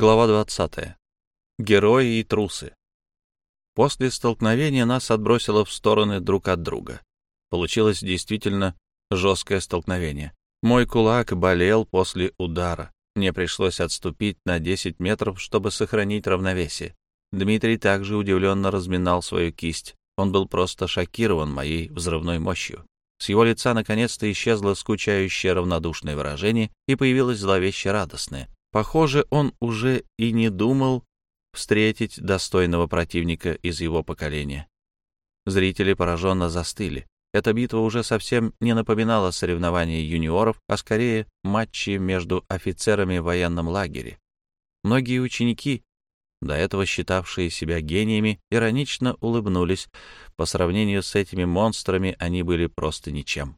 Глава 20. Герои и трусы. После столкновения нас отбросило в стороны друг от друга. Получилось действительно жесткое столкновение. Мой кулак болел после удара. Мне пришлось отступить на 10 метров, чтобы сохранить равновесие. Дмитрий также удивленно разминал свою кисть. Он был просто шокирован моей взрывной мощью. С его лица наконец-то исчезло скучающее равнодушное выражение и появилось зловеще радостное. Похоже, он уже и не думал встретить достойного противника из его поколения. Зрители пораженно застыли. Эта битва уже совсем не напоминала соревнования юниоров, а скорее матчи между офицерами в военном лагере. Многие ученики, до этого считавшие себя гениями, иронично улыбнулись. По сравнению с этими монстрами они были просто ничем.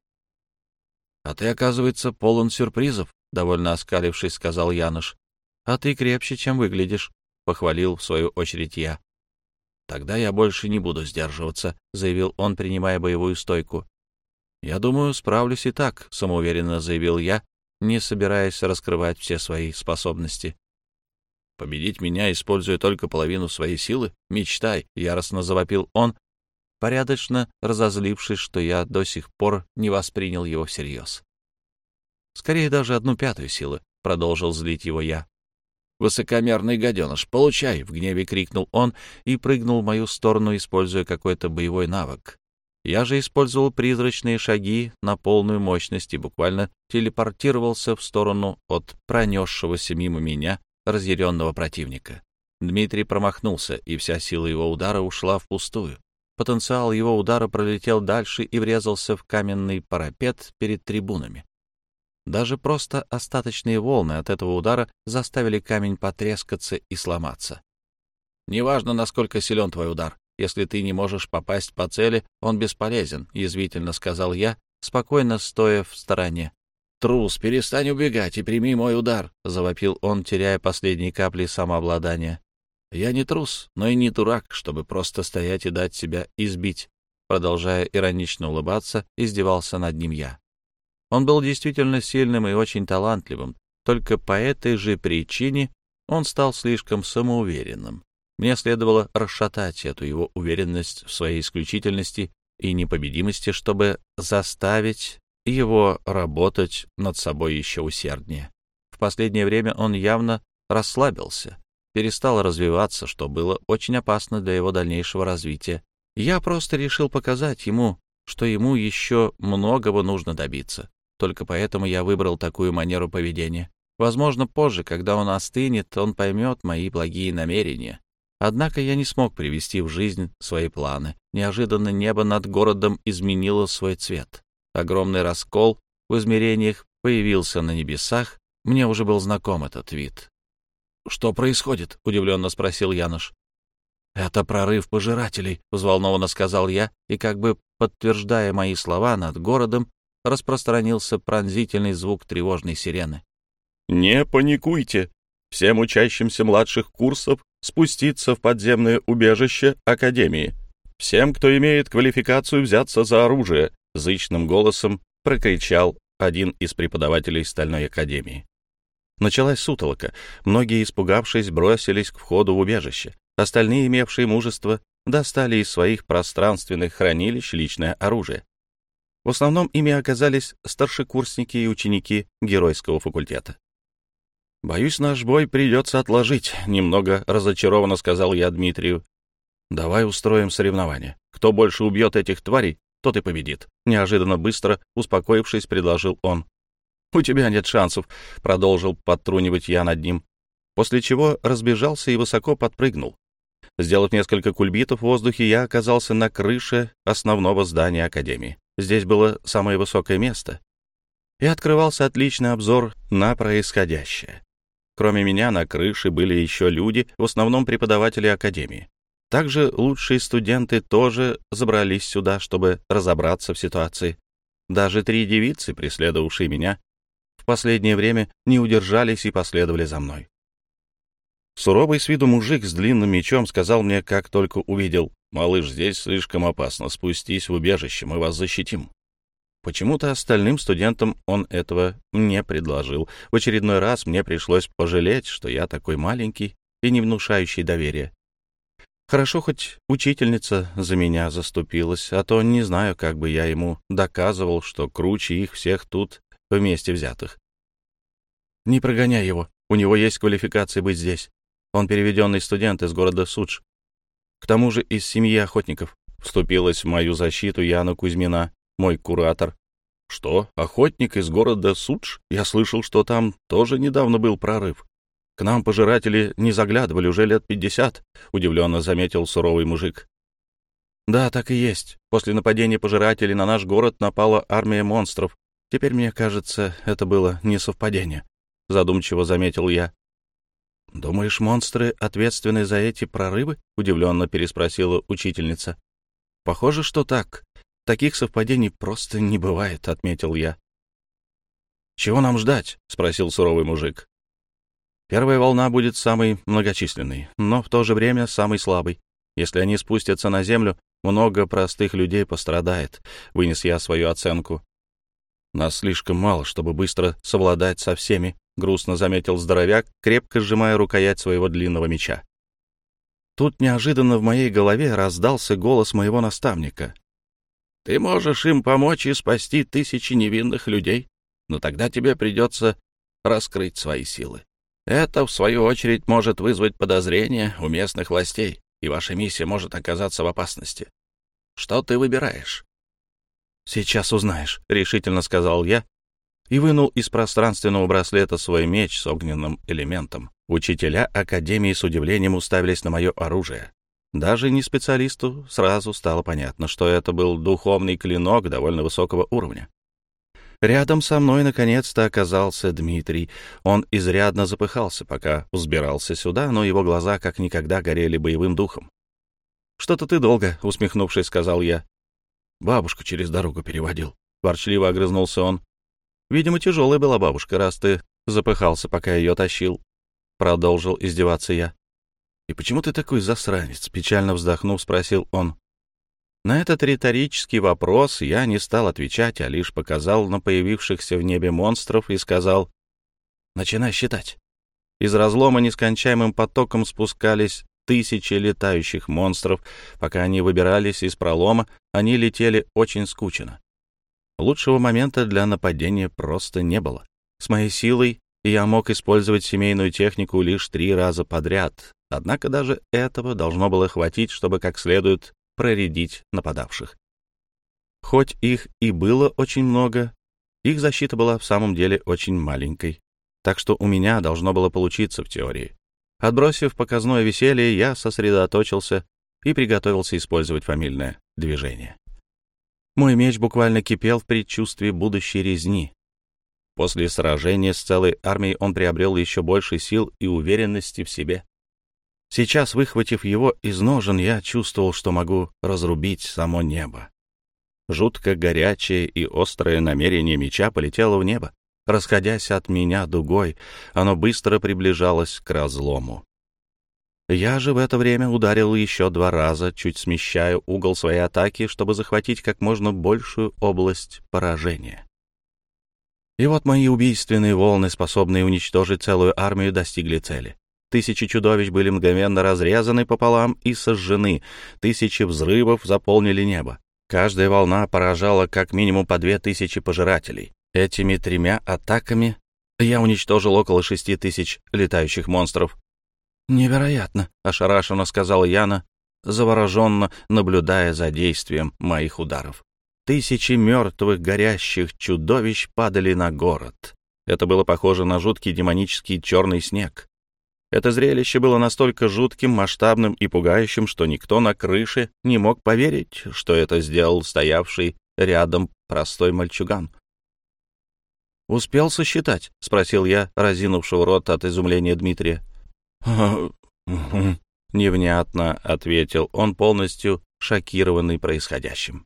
«А ты, оказывается, полон сюрпризов», — довольно оскалившись, сказал Яныш. «А ты крепче, чем выглядишь», — похвалил в свою очередь я. «Тогда я больше не буду сдерживаться», — заявил он, принимая боевую стойку. «Я думаю, справлюсь и так», — самоуверенно заявил я, не собираясь раскрывать все свои способности. «Победить меня, используя только половину своей силы? Мечтай!» — яростно завопил он, порядочно разозлившись, что я до сих пор не воспринял его всерьез. Скорее, даже одну пятую силы, — продолжил злить его я. «Высокомерный гаденыш, получай!» — в гневе крикнул он и прыгнул в мою сторону, используя какой-то боевой навык. Я же использовал призрачные шаги на полную мощность и буквально телепортировался в сторону от пронесшегося мимо меня разъяренного противника. Дмитрий промахнулся, и вся сила его удара ушла впустую. Потенциал его удара пролетел дальше и врезался в каменный парапет перед трибунами. Даже просто остаточные волны от этого удара заставили камень потрескаться и сломаться. «Неважно, насколько силен твой удар. Если ты не можешь попасть по цели, он бесполезен», — язвительно сказал я, спокойно стоя в стороне. «Трус, перестань убегать и прими мой удар», — завопил он, теряя последние капли самообладания. «Я не трус, но и не дурак, чтобы просто стоять и дать себя избить», продолжая иронично улыбаться, издевался над ним я. Он был действительно сильным и очень талантливым, только по этой же причине он стал слишком самоуверенным. Мне следовало расшатать эту его уверенность в своей исключительности и непобедимости, чтобы заставить его работать над собой еще усерднее. В последнее время он явно расслабился, перестал развиваться, что было очень опасно для его дальнейшего развития. Я просто решил показать ему, что ему еще многого нужно добиться. Только поэтому я выбрал такую манеру поведения. Возможно, позже, когда он остынет, он поймет мои благие намерения. Однако я не смог привести в жизнь свои планы. Неожиданно небо над городом изменило свой цвет. Огромный раскол в измерениях появился на небесах. Мне уже был знаком этот вид. «Что происходит?» — удивленно спросил Януш. «Это прорыв пожирателей», — взволнованно сказал я, и, как бы подтверждая мои слова, над городом распространился пронзительный звук тревожной сирены. «Не паникуйте! Всем учащимся младших курсов спуститься в подземное убежище Академии. Всем, кто имеет квалификацию, взяться за оружие!» — зычным голосом прокричал один из преподавателей Стальной Академии. Началась сутолока. Многие, испугавшись, бросились к входу в убежище. Остальные, имевшие мужество, достали из своих пространственных хранилищ личное оружие. В основном ими оказались старшекурсники и ученики геройского факультета. «Боюсь, наш бой придется отложить», — немного разочарованно сказал я Дмитрию. «Давай устроим соревнование. Кто больше убьет этих тварей, тот и победит», — неожиданно быстро, успокоившись, предложил он. «У тебя нет шансов», — продолжил подтрунивать я над ним, после чего разбежался и высоко подпрыгнул. Сделав несколько кульбитов в воздухе, я оказался на крыше основного здания Академии. Здесь было самое высокое место, и открывался отличный обзор на происходящее. Кроме меня на крыше были еще люди, в основном преподаватели Академии. Также лучшие студенты тоже забрались сюда, чтобы разобраться в ситуации. Даже три девицы, преследовавшие меня, в последнее время не удержались и последовали за мной. Суровый с виду мужик с длинным мечом сказал мне, как только увидел, «Малыш, здесь слишком опасно, спустись в убежище, мы вас защитим». Почему-то остальным студентам он этого не предложил. В очередной раз мне пришлось пожалеть, что я такой маленький и не внушающий доверия. Хорошо, хоть учительница за меня заступилась, а то не знаю, как бы я ему доказывал, что круче их всех тут вместе взятых. Не прогоняй его, у него есть квалификация быть здесь. Он переведенный студент из города Судж. К тому же из семьи охотников. Вступилась в мою защиту Яна Кузьмина, мой куратор. Что, охотник из города Судж? Я слышал, что там тоже недавно был прорыв. К нам пожиратели не заглядывали уже лет пятьдесят, удивленно заметил суровый мужик. Да, так и есть. После нападения пожирателей на наш город напала армия монстров. Теперь мне кажется, это было не совпадение, задумчиво заметил я. Думаешь, монстры ответственны за эти прорывы? удивленно переспросила учительница. Похоже, что так. Таких совпадений просто не бывает, отметил я. Чего нам ждать? спросил суровый мужик. Первая волна будет самой многочисленной, но в то же время самой слабой. Если они спустятся на землю, много простых людей пострадает, вынес я свою оценку. Нас слишком мало, чтобы быстро совладать со всеми, грустно заметил здоровяк, крепко сжимая рукоять своего длинного меча. Тут неожиданно в моей голове раздался голос моего наставника. «Ты можешь им помочь и спасти тысячи невинных людей, но тогда тебе придется раскрыть свои силы. Это, в свою очередь, может вызвать подозрения у местных властей, и ваша миссия может оказаться в опасности. Что ты выбираешь? «Сейчас узнаешь», — решительно сказал я и вынул из пространственного браслета свой меч с огненным элементом. Учителя Академии с удивлением уставились на мое оружие. Даже не специалисту сразу стало понятно, что это был духовный клинок довольно высокого уровня. Рядом со мной наконец-то оказался Дмитрий. Он изрядно запыхался, пока взбирался сюда, но его глаза как никогда горели боевым духом. «Что-то ты долго», — усмехнувшись, сказал я. «Бабушку через дорогу переводил», — ворчливо огрызнулся он. «Видимо, тяжелая была бабушка, раз ты запыхался, пока ее тащил», — продолжил издеваться я. «И почему ты такой засранец?» — печально вздохнув, спросил он. На этот риторический вопрос я не стал отвечать, а лишь показал на появившихся в небе монстров и сказал «Начинай считать». Из разлома нескончаемым потоком спускались тысячи летающих монстров. Пока они выбирались из пролома, они летели очень скучно. Лучшего момента для нападения просто не было. С моей силой я мог использовать семейную технику лишь три раза подряд, однако даже этого должно было хватить, чтобы как следует проредить нападавших. Хоть их и было очень много, их защита была в самом деле очень маленькой, так что у меня должно было получиться в теории. Отбросив показное веселье, я сосредоточился и приготовился использовать фамильное движение. Мой меч буквально кипел в предчувствии будущей резни. После сражения с целой армией он приобрел еще больше сил и уверенности в себе. Сейчас, выхватив его из ножен, я чувствовал, что могу разрубить само небо. Жутко горячее и острое намерение меча полетело в небо. Расходясь от меня дугой, оно быстро приближалось к разлому. Я же в это время ударил еще два раза, чуть смещая угол своей атаки, чтобы захватить как можно большую область поражения. И вот мои убийственные волны, способные уничтожить целую армию, достигли цели. Тысячи чудовищ были мгновенно разрезаны пополам и сожжены. Тысячи взрывов заполнили небо. Каждая волна поражала как минимум по две тысячи пожирателей. Этими тремя атаками я уничтожил около шести тысяч летающих монстров. «Невероятно», — ошарашенно сказала Яна, завороженно наблюдая за действием моих ударов. Тысячи мертвых горящих чудовищ падали на город. Это было похоже на жуткий демонический черный снег. Это зрелище было настолько жутким, масштабным и пугающим, что никто на крыше не мог поверить, что это сделал стоявший рядом простой мальчуган. «Успел сосчитать?» — спросил я, разинувшего рот от изумления Дмитрия. «Невнятно», — ответил он, полностью шокированный происходящим.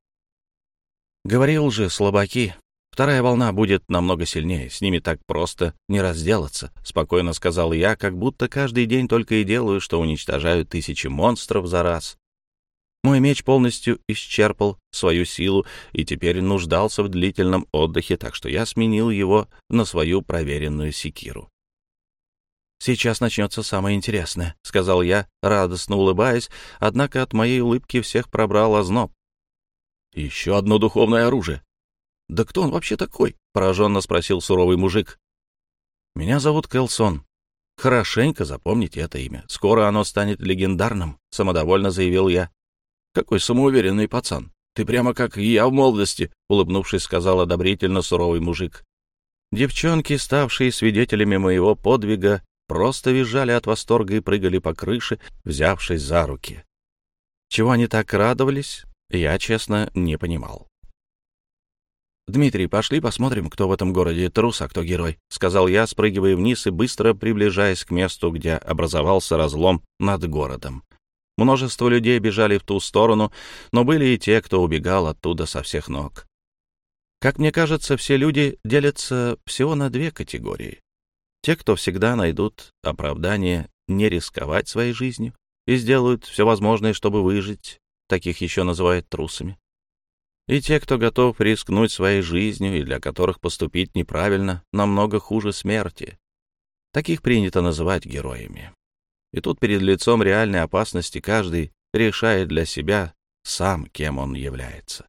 «Говорил же, слабаки, Вторая волна будет намного сильнее, с ними так просто не разделаться, спокойно сказал я, как будто каждый день только и делаю, что уничтожаю тысячи монстров за раз. Мой меч полностью исчерпал свою силу и теперь нуждался в длительном отдыхе, так что я сменил его на свою проверенную секиру. «Сейчас начнется самое интересное», — сказал я, радостно улыбаясь, однако от моей улыбки всех пробрал озноб. «Еще одно духовное оружие». «Да кто он вообще такой?» — пораженно спросил суровый мужик. «Меня зовут Келсон. Хорошенько запомните это имя. Скоро оно станет легендарным», — самодовольно заявил я. «Какой самоуверенный пацан. Ты прямо как я в молодости», — улыбнувшись, сказал одобрительно суровый мужик. Девчонки, ставшие свидетелями моего подвига, просто визжали от восторга и прыгали по крыше, взявшись за руки. Чего они так радовались, я, честно, не понимал. «Дмитрий, пошли посмотрим, кто в этом городе трус, а кто герой», — сказал я, спрыгивая вниз и быстро приближаясь к месту, где образовался разлом над городом. Множество людей бежали в ту сторону, но были и те, кто убегал оттуда со всех ног. Как мне кажется, все люди делятся всего на две категории. Те, кто всегда найдут оправдание не рисковать своей жизнью и сделают все возможное, чтобы выжить, таких еще называют трусами. И те, кто готов рискнуть своей жизнью и для которых поступить неправильно намного хуже смерти. Таких принято называть героями. И тут перед лицом реальной опасности каждый решает для себя сам, кем он является.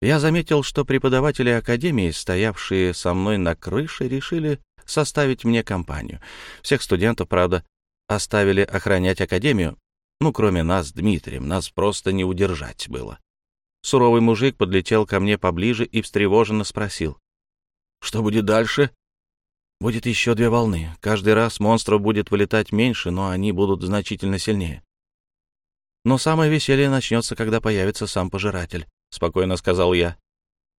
Я заметил, что преподаватели академии, стоявшие со мной на крыше, решили составить мне компанию. Всех студентов, правда, оставили охранять академию. Ну, кроме нас Дмитрием, нас просто не удержать было. Суровый мужик подлетел ко мне поближе и встревоженно спросил. «Что будет дальше?» «Будет еще две волны. Каждый раз монстров будет вылетать меньше, но они будут значительно сильнее. Но самое веселье начнется, когда появится сам пожиратель», — спокойно сказал я.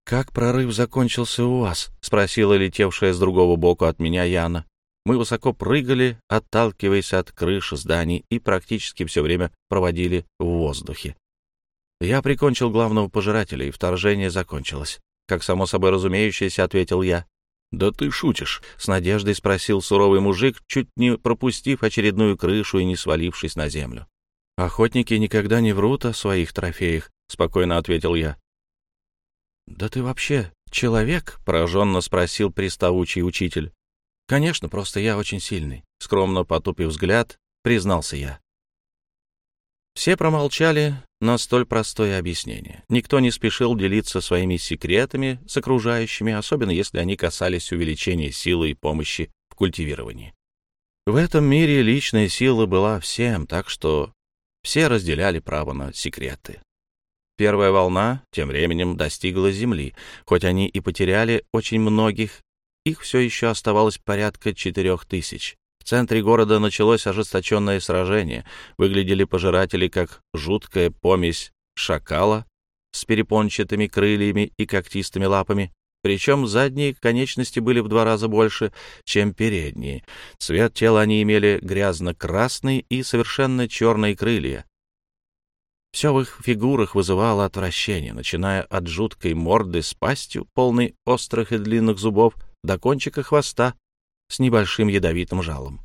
«Как прорыв закончился у вас?» — спросила летевшая с другого боку от меня Яна. Мы высоко прыгали, отталкиваясь от крыши зданий, и практически все время проводили в воздухе. Я прикончил главного пожирателя, и вторжение закончилось. Как само собой разумеющееся, ответил я. «Да ты шутишь?» — с надеждой спросил суровый мужик, чуть не пропустив очередную крышу и не свалившись на землю. «Охотники никогда не врут о своих трофеях», — спокойно ответил я. «Да ты вообще человек?» — пораженно спросил приставучий учитель. «Конечно, просто я очень сильный», — скромно потупив взгляд, признался я. Все промолчали на столь простое объяснение. Никто не спешил делиться своими секретами с окружающими, особенно если они касались увеличения силы и помощи в культивировании. В этом мире личная сила была всем, так что все разделяли право на секреты. Первая волна тем временем достигла Земли. Хоть они и потеряли очень многих, их все еще оставалось порядка четырех тысяч. В центре города началось ожесточенное сражение. Выглядели пожиратели как жуткая помесь шакала с перепончатыми крыльями и когтистыми лапами. Причем задние конечности были в два раза больше, чем передние. Цвет тела они имели грязно-красный и совершенно черные крылья. Все в их фигурах вызывало отвращение, начиная от жуткой морды с пастью, полной острых и длинных зубов, до кончика хвоста с небольшим ядовитым жалом.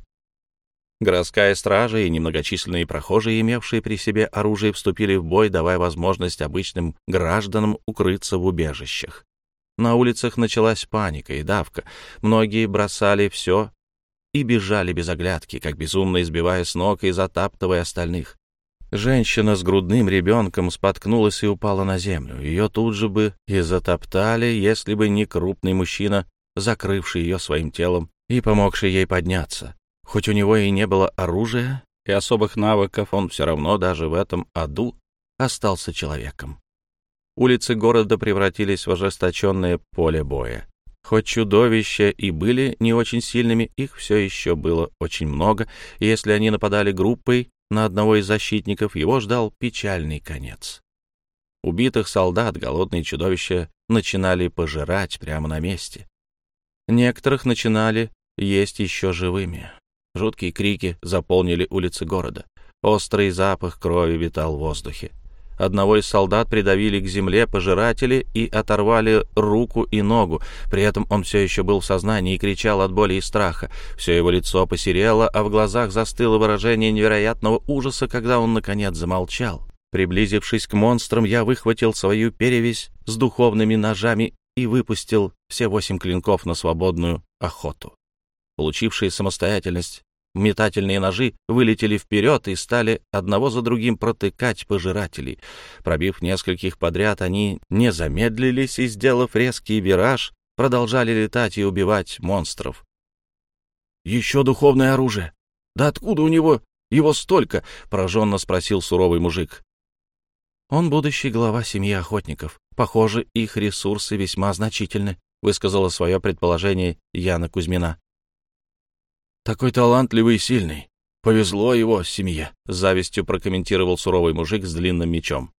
Городская стража и немногочисленные прохожие, имевшие при себе оружие, вступили в бой, давая возможность обычным гражданам укрыться в убежищах. На улицах началась паника и давка. Многие бросали все и бежали без оглядки, как безумно избивая с ног и затаптывая остальных. Женщина с грудным ребенком споткнулась и упала на землю. Ее тут же бы и затоптали, если бы не крупный мужчина, закрывший ее своим телом и помогший ей подняться. Хоть у него и не было оружия и особых навыков, он все равно даже в этом аду остался человеком. Улицы города превратились в ожесточенное поле боя. Хоть чудовища и были не очень сильными, их все еще было очень много, и если они нападали группой, на одного из защитников, его ждал печальный конец. Убитых солдат голодные чудовища начинали пожирать прямо на месте. Некоторых начинали есть еще живыми. Жуткие крики заполнили улицы города. Острый запах крови витал в воздухе. Одного из солдат придавили к земле пожиратели и оторвали руку и ногу. При этом он все еще был в сознании и кричал от боли и страха. Все его лицо посерело, а в глазах застыло выражение невероятного ужаса, когда он, наконец, замолчал. Приблизившись к монстрам, я выхватил свою перевесь с духовными ножами и выпустил все восемь клинков на свободную охоту. Получившие самостоятельность, метательные ножи вылетели вперед и стали одного за другим протыкать пожирателей. Пробив нескольких подряд, они не замедлились и, сделав резкий вираж, продолжали летать и убивать монстров. «Еще духовное оружие! Да откуда у него его столько?» — пораженно спросил суровый мужик. «Он будущий глава семьи охотников. Похоже, их ресурсы весьма значительны», — высказала свое предположение Яна Кузьмина. «Такой талантливый и сильный. Повезло его семье», — завистью прокомментировал суровый мужик с длинным мечом.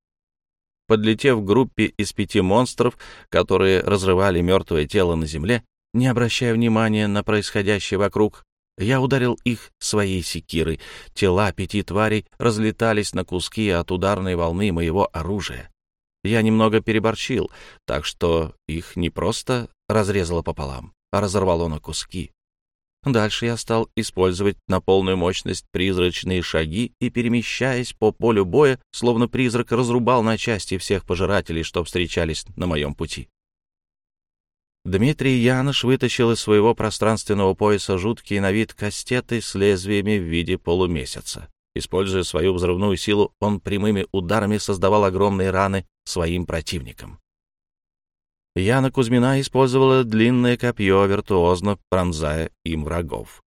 Подлетев к группе из пяти монстров, которые разрывали мертвое тело на земле, не обращая внимания на происходящее вокруг, я ударил их своей секирой. Тела пяти тварей разлетались на куски от ударной волны моего оружия. Я немного переборчил, так что их не просто разрезало пополам, а разорвало на куски. Дальше я стал использовать на полную мощность призрачные шаги и, перемещаясь по полю боя, словно призрак разрубал на части всех пожирателей, что встречались на моем пути. Дмитрий Янош вытащил из своего пространственного пояса жуткие на вид кастеты с лезвиями в виде полумесяца. Используя свою взрывную силу, он прямыми ударами создавал огромные раны своим противникам. Яна Кузьмина использовала длинное копье, виртуозно пронзая им врагов,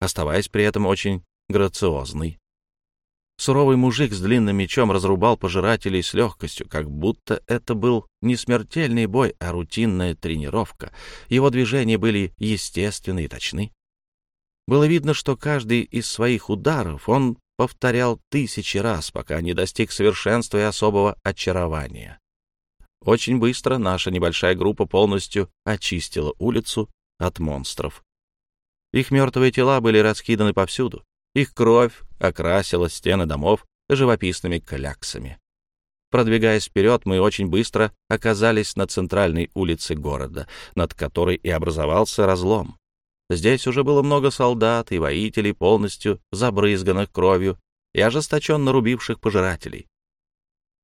оставаясь при этом очень грациозной. Суровый мужик с длинным мечом разрубал пожирателей с легкостью, как будто это был не смертельный бой, а рутинная тренировка. Его движения были естественны и точны. Было видно, что каждый из своих ударов он повторял тысячи раз, пока не достиг совершенства и особого очарования. Очень быстро наша небольшая группа полностью очистила улицу от монстров. Их мертвые тела были раскиданы повсюду. Их кровь окрасила стены домов живописными кляксами. Продвигаясь вперед, мы очень быстро оказались на центральной улице города, над которой и образовался разлом. Здесь уже было много солдат и воителей, полностью забрызганных кровью и ожесточенно рубивших пожирателей.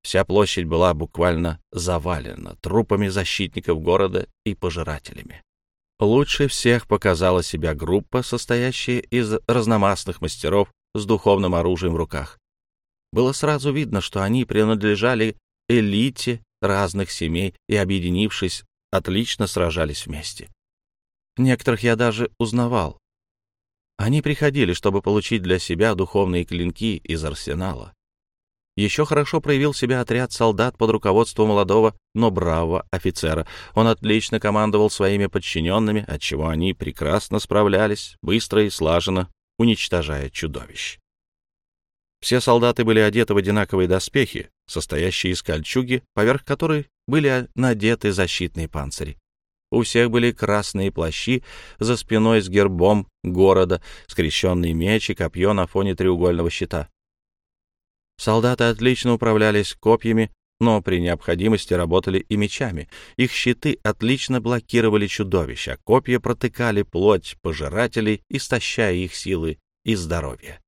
Вся площадь была буквально завалена трупами защитников города и пожирателями. Лучше всех показала себя группа, состоящая из разномастных мастеров с духовным оружием в руках. Было сразу видно, что они принадлежали элите разных семей и, объединившись, отлично сражались вместе. Некоторых я даже узнавал. Они приходили, чтобы получить для себя духовные клинки из арсенала. Еще хорошо проявил себя отряд солдат под руководством молодого, но бравого офицера. Он отлично командовал своими подчиненными, отчего они прекрасно справлялись, быстро и слаженно, уничтожая чудовищ. Все солдаты были одеты в одинаковые доспехи, состоящие из кольчуги, поверх которой были надеты защитные панцири. У всех были красные плащи за спиной с гербом города, скрещенный меч и копье на фоне треугольного щита. Солдаты отлично управлялись копьями, но при необходимости работали и мечами. Их щиты отлично блокировали чудовища, копья протыкали плоть пожирателей, истощая их силы и здоровье.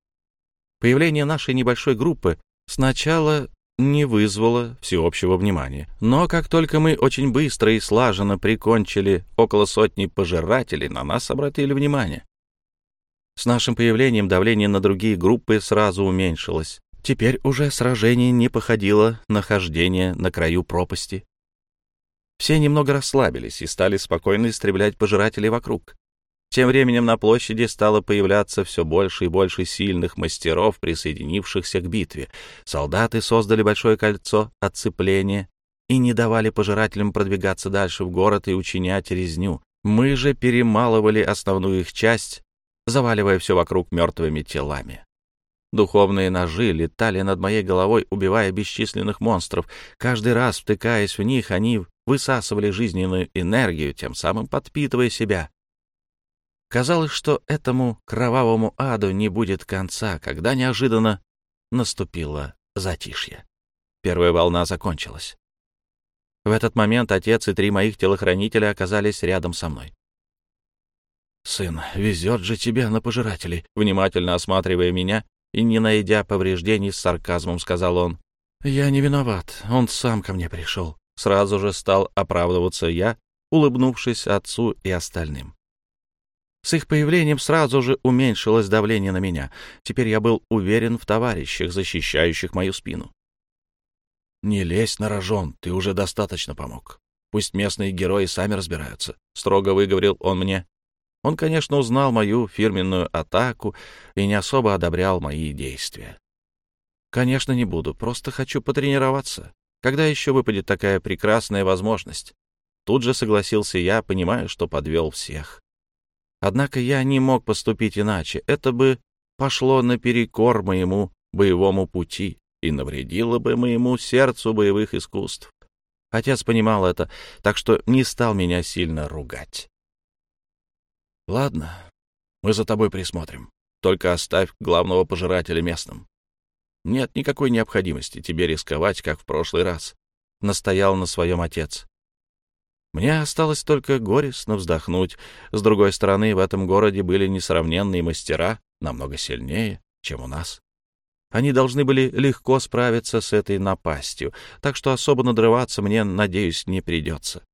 Появление нашей небольшой группы сначала не вызвало всеобщего внимания, но как только мы очень быстро и слаженно прикончили около сотни пожирателей, на нас обратили внимание. С нашим появлением давление на другие группы сразу уменьшилось. Теперь уже сражение не походило на хождение на краю пропасти. Все немного расслабились и стали спокойно истреблять пожирателей вокруг. Тем временем на площади стало появляться все больше и больше сильных мастеров, присоединившихся к битве. Солдаты создали большое кольцо отцепления и не давали пожирателям продвигаться дальше в город и учинять резню. Мы же перемалывали основную их часть, заваливая все вокруг мертвыми телами. Духовные ножи летали над моей головой, убивая бесчисленных монстров. Каждый раз, втыкаясь в них, они высасывали жизненную энергию, тем самым подпитывая себя. Казалось, что этому кровавому аду не будет конца, когда неожиданно наступило затишье. Первая волна закончилась. В этот момент отец и три моих телохранителя оказались рядом со мной. «Сын, везет же тебе на пожирателей», внимательно осматривая меня, и, не найдя повреждений, с сарказмом сказал он. Я не виноват, он сам ко мне пришел. Сразу же стал оправдываться я, улыбнувшись отцу и остальным. С их появлением сразу же уменьшилось давление на меня. Теперь я был уверен в товарищах, защищающих мою спину. «Не лезь на рожон, ты уже достаточно помог. Пусть местные герои сами разбираются», — строго выговорил он мне. Он, конечно, узнал мою фирменную атаку и не особо одобрял мои действия. «Конечно, не буду, просто хочу потренироваться. Когда еще выпадет такая прекрасная возможность?» Тут же согласился я, понимая, что подвел всех. Однако я не мог поступить иначе. Это бы пошло наперекор моему боевому пути и навредило бы моему сердцу боевых искусств. Отец понимал это, так что не стал меня сильно ругать. «Ладно, мы за тобой присмотрим. Только оставь главного пожирателя местным. Нет никакой необходимости тебе рисковать, как в прошлый раз», — настоял на своем отец. Мне осталось только горестно вздохнуть. С другой стороны, в этом городе были несравненные мастера, намного сильнее, чем у нас. Они должны были легко справиться с этой напастью, так что особо надрываться мне, надеюсь, не придется.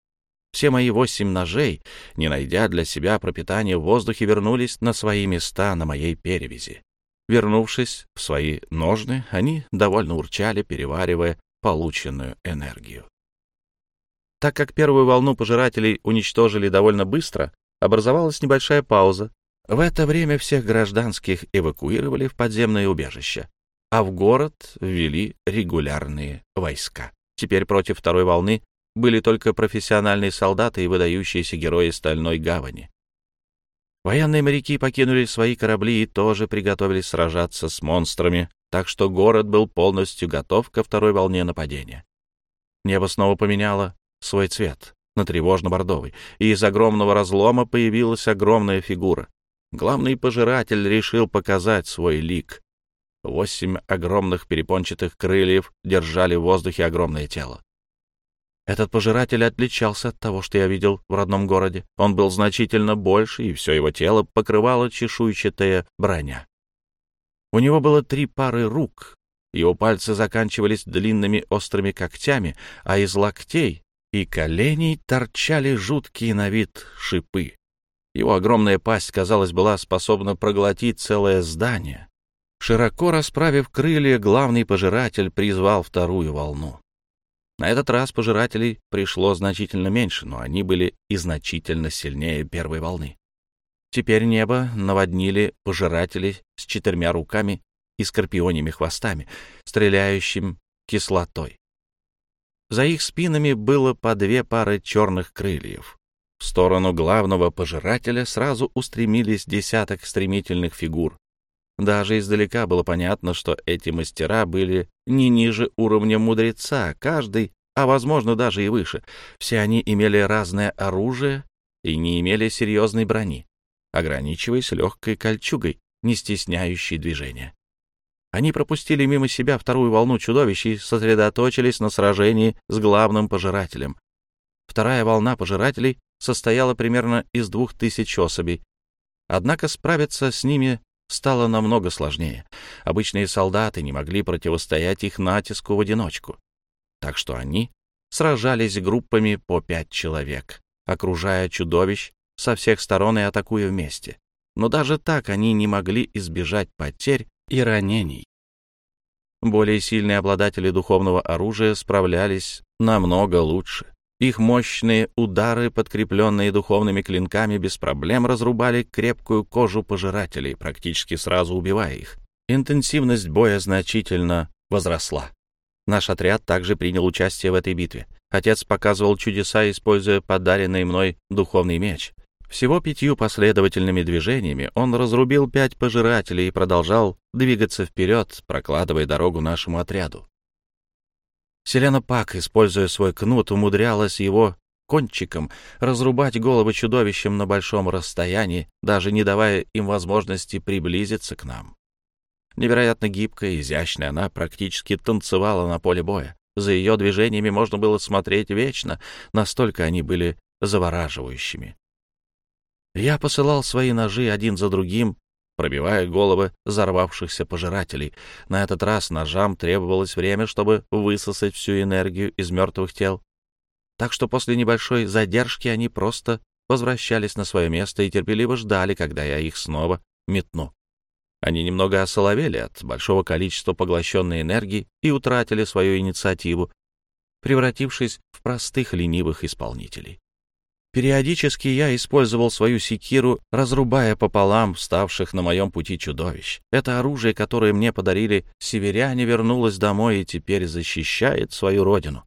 Все мои восемь ножей, не найдя для себя пропитания в воздухе, вернулись на свои места на моей перевязи. Вернувшись в свои ножны, они довольно урчали, переваривая полученную энергию. Так как первую волну пожирателей уничтожили довольно быстро, образовалась небольшая пауза. В это время всех гражданских эвакуировали в подземное убежище, а в город ввели регулярные войска. Теперь против второй волны были только профессиональные солдаты и выдающиеся герои Стальной гавани. Военные моряки покинули свои корабли и тоже приготовились сражаться с монстрами, так что город был полностью готов ко второй волне нападения. Небо снова поменяло свой цвет на тревожно-бордовый, и из огромного разлома появилась огромная фигура. Главный пожиратель решил показать свой лик. Восемь огромных перепончатых крыльев держали в воздухе огромное тело. Этот пожиратель отличался от того, что я видел в родном городе. Он был значительно больше, и все его тело покрывало чешуйчатая броня. У него было три пары рук, его пальцы заканчивались длинными острыми когтями, а из локтей и коленей торчали жуткие на вид шипы. Его огромная пасть, казалось, была способна проглотить целое здание. Широко расправив крылья, главный пожиратель призвал вторую волну. На этот раз пожирателей пришло значительно меньше, но они были и значительно сильнее первой волны. Теперь небо наводнили пожиратели с четырьмя руками и скорпионими хвостами, стреляющим кислотой. За их спинами было по две пары черных крыльев. В сторону главного пожирателя сразу устремились десяток стремительных фигур. Даже издалека было понятно, что эти мастера были не ниже уровня мудреца, каждый, а, возможно, даже и выше. Все они имели разное оружие и не имели серьезной брони, ограничиваясь легкой кольчугой, не стесняющей движения. Они пропустили мимо себя вторую волну чудовищ и сосредоточились на сражении с главным пожирателем. Вторая волна пожирателей состояла примерно из двух тысяч особей. Однако справиться с ними стало намного сложнее. Обычные солдаты не могли противостоять их натиску в одиночку. Так что они сражались группами по пять человек, окружая чудовищ со всех сторон и атакуя вместе. Но даже так они не могли избежать потерь и ранений. Более сильные обладатели духовного оружия справлялись намного лучше. Их мощные удары, подкрепленные духовными клинками, без проблем разрубали крепкую кожу пожирателей, практически сразу убивая их. Интенсивность боя значительно возросла. Наш отряд также принял участие в этой битве. Отец показывал чудеса, используя подаренный мной духовный меч. Всего пятью последовательными движениями он разрубил пять пожирателей и продолжал двигаться вперед, прокладывая дорогу нашему отряду. Селена Пак, используя свой кнут, умудрялась его кончиком разрубать головы чудовищам на большом расстоянии, даже не давая им возможности приблизиться к нам. Невероятно гибкая и изящная, она практически танцевала на поле боя. За ее движениями можно было смотреть вечно, настолько они были завораживающими. Я посылал свои ножи один за другим пробивая головы взорвавшихся пожирателей. На этот раз ножам требовалось время, чтобы высосать всю энергию из мертвых тел. Так что после небольшой задержки они просто возвращались на свое место и терпеливо ждали, когда я их снова метну. Они немного осоловели от большого количества поглощенной энергии и утратили свою инициативу, превратившись в простых ленивых исполнителей. Периодически я использовал свою секиру, разрубая пополам вставших на моем пути чудовищ. Это оружие, которое мне подарили северяне, вернулось домой и теперь защищает свою родину.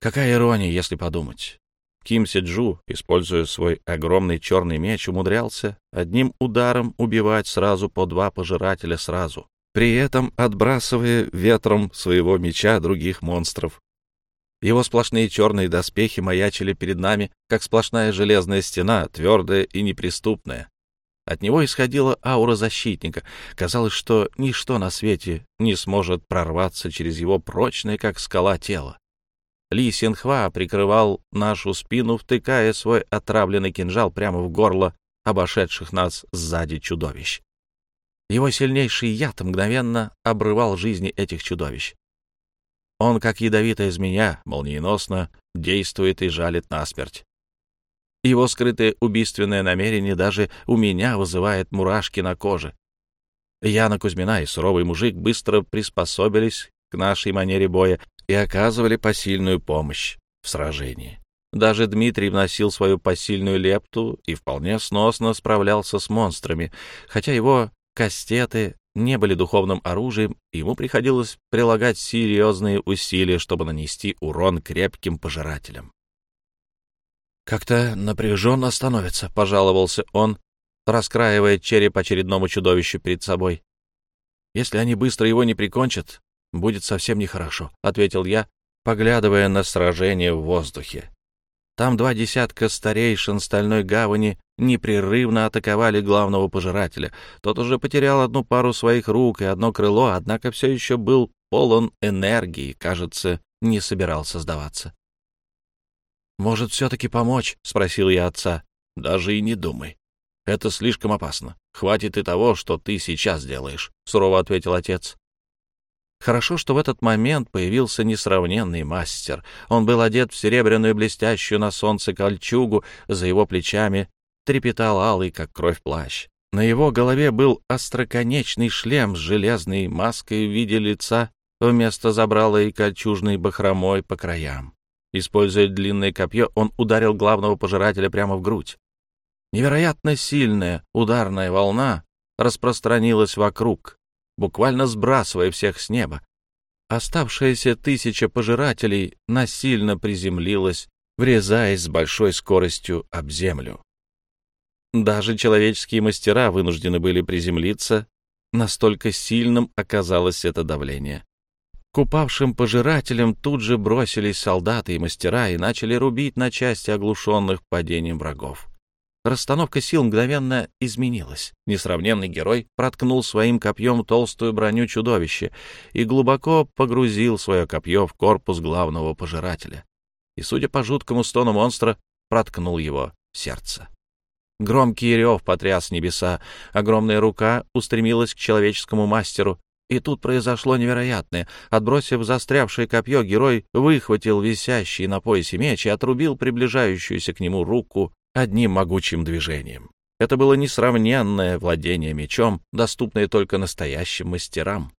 Какая ирония, если подумать. Ким Седжу, используя свой огромный черный меч, умудрялся одним ударом убивать сразу по два пожирателя сразу, при этом отбрасывая ветром своего меча других монстров. Его сплошные черные доспехи маячили перед нами, как сплошная железная стена, твердая и неприступная. От него исходила аура защитника. Казалось, что ничто на свете не сможет прорваться через его прочное, как скала, тело. Ли Синхва прикрывал нашу спину, втыкая свой отравленный кинжал прямо в горло обошедших нас сзади чудовищ. Его сильнейший яд мгновенно обрывал жизни этих чудовищ. Он, как ядовитая змея, молниеносно действует и жалит насмерть. Его скрытое убийственное намерение даже у меня вызывает мурашки на коже. Яна Кузьмина и суровый мужик быстро приспособились к нашей манере боя и оказывали посильную помощь в сражении. Даже Дмитрий вносил свою посильную лепту и вполне сносно справлялся с монстрами, хотя его кастеты не были духовным оружием, ему приходилось прилагать серьезные усилия, чтобы нанести урон крепким пожирателям. «Как-то напряженно становится», — пожаловался он, раскраивая череп очередному чудовищу перед собой. «Если они быстро его не прикончат, будет совсем нехорошо», — ответил я, поглядывая на сражение в воздухе. Там два десятка старейшин Стальной Гавани непрерывно атаковали главного пожирателя. Тот уже потерял одну пару своих рук и одно крыло, однако все еще был полон энергии, кажется, не собирался сдаваться. «Может, все-таки помочь?» — спросил я отца. «Даже и не думай. Это слишком опасно. Хватит и того, что ты сейчас делаешь», — сурово ответил отец. Хорошо, что в этот момент появился несравненный мастер. Он был одет в серебряную блестящую на солнце кольчугу, за его плечами трепетал алый, как кровь, плащ. На его голове был остроконечный шлем с железной маской в виде лица вместо забрала и кольчужной бахромой по краям. Используя длинное копье, он ударил главного пожирателя прямо в грудь. Невероятно сильная ударная волна распространилась вокруг, буквально сбрасывая всех с неба. Оставшаяся тысяча пожирателей насильно приземлилась, врезаясь с большой скоростью об землю. Даже человеческие мастера вынуждены были приземлиться, настолько сильным оказалось это давление. К упавшим пожирателям тут же бросились солдаты и мастера и начали рубить на части оглушенных падением врагов. Расстановка сил мгновенно изменилась. Несравненный герой проткнул своим копьем толстую броню чудовища и глубоко погрузил свое копье в корпус главного пожирателя. И, судя по жуткому стону монстра, проткнул его сердце. Громкий рев потряс небеса, огромная рука устремилась к человеческому мастеру, и тут произошло невероятное. Отбросив застрявшее копье, герой выхватил висящий на поясе меч и отрубил приближающуюся к нему руку одним могучим движением. Это было несравненное владение мечом, доступное только настоящим мастерам.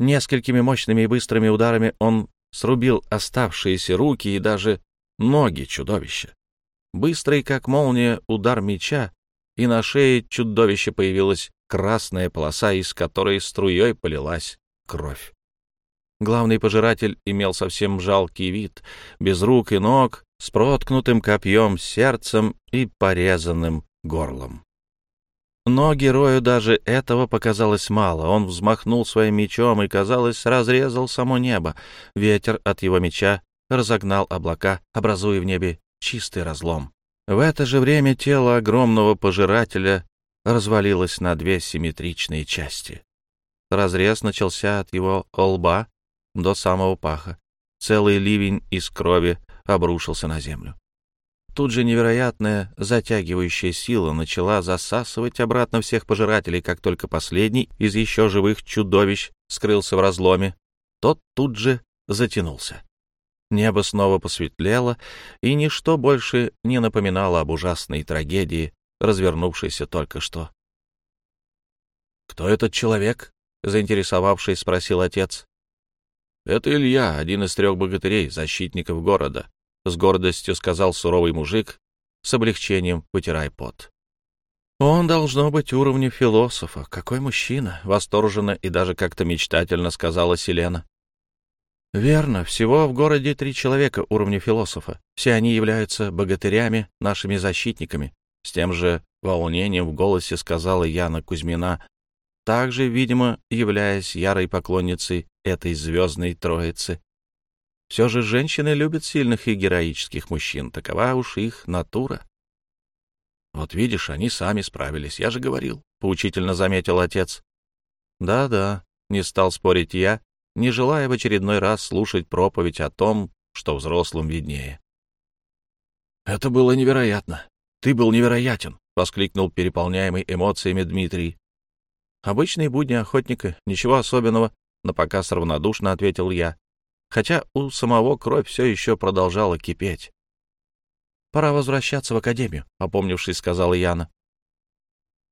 Несколькими мощными и быстрыми ударами он срубил оставшиеся руки и даже ноги чудовища. Быстрый, как молния, удар меча, и на шее чудовища появилась красная полоса, из которой струей полилась кровь. Главный пожиратель имел совсем жалкий вид, без рук и ног, с проткнутым копьем сердцем и порезанным горлом. Но герою даже этого показалось мало. Он взмахнул своим мечом и, казалось, разрезал само небо. Ветер от его меча разогнал облака, образуя в небе чистый разлом. В это же время тело огромного пожирателя развалилось на две симметричные части. Разрез начался от его лба до самого паха. Целый ливень из крови обрушился на землю. Тут же невероятная затягивающая сила начала засасывать обратно всех пожирателей, как только последний из еще живых чудовищ скрылся в разломе. Тот тут же затянулся. Небо снова посветлело, и ничто больше не напоминало об ужасной трагедии, развернувшейся только что. «Кто этот человек?» — заинтересовавшись, спросил отец. «Это Илья, один из трех богатырей, защитников города», — с гордостью сказал суровый мужик, с облегчением вытирая пот. «Он должно быть уровня философа. Какой мужчина!» — восторженно и даже как-то мечтательно сказала Селена. «Верно. Всего в городе три человека уровня философа. Все они являются богатырями, нашими защитниками». С тем же волнением в голосе сказала Яна Кузьмина, также, видимо, являясь ярой поклонницей этой звездной троицы. Все же женщины любят сильных и героических мужчин, такова уж их натура. Вот видишь, они сами справились, я же говорил, — поучительно заметил отец. Да-да, не стал спорить я, не желая в очередной раз слушать проповедь о том, что взрослым виднее. Это было невероятно. Ты был невероятен, — воскликнул переполняемый эмоциями Дмитрий. Обычные будни охотника, ничего особенного, на показ равнодушно ответил я хотя у самого кровь все еще продолжала кипеть. «Пора возвращаться в академию», — опомнившись, сказала Яна.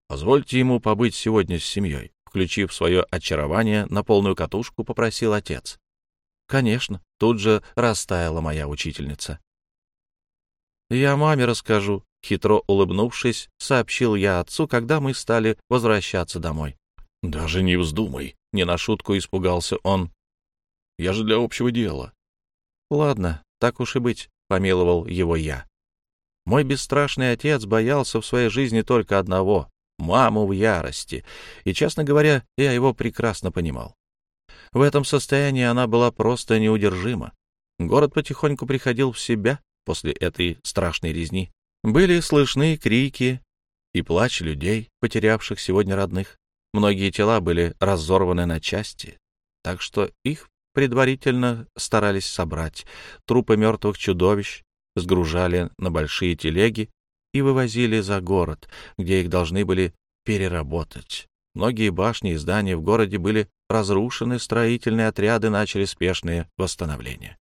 «Позвольте ему побыть сегодня с семьей», — включив свое очарование на полную катушку, попросил отец. «Конечно», — тут же растаяла моя учительница. «Я маме расскажу», — хитро улыбнувшись, сообщил я отцу, когда мы стали возвращаться домой. «Даже не вздумай», — не на шутку испугался он. Я же для общего дела. Ладно, так уж и быть, помиловал его я. Мой бесстрашный отец боялся в своей жизни только одного — маму в ярости, и, честно говоря, я его прекрасно понимал. В этом состоянии она была просто неудержима. Город потихоньку приходил в себя после этой страшной резни. Были слышны крики и плач людей, потерявших сегодня родных. Многие тела были разорваны на части, так что их предварительно старались собрать. Трупы мертвых чудовищ сгружали на большие телеги и вывозили за город, где их должны были переработать. Многие башни и здания в городе были разрушены, строительные отряды начали спешные восстановления.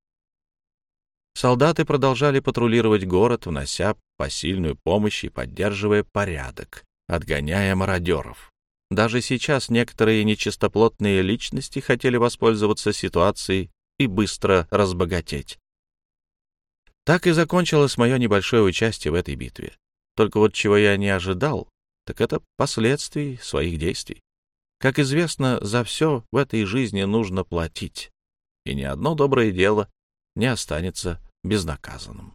Солдаты продолжали патрулировать город, внося посильную помощь и поддерживая порядок, отгоняя мародеров. Даже сейчас некоторые нечистоплотные личности хотели воспользоваться ситуацией и быстро разбогатеть. Так и закончилось мое небольшое участие в этой битве. Только вот чего я не ожидал, так это последствий своих действий. Как известно, за все в этой жизни нужно платить, и ни одно доброе дело не останется безнаказанным.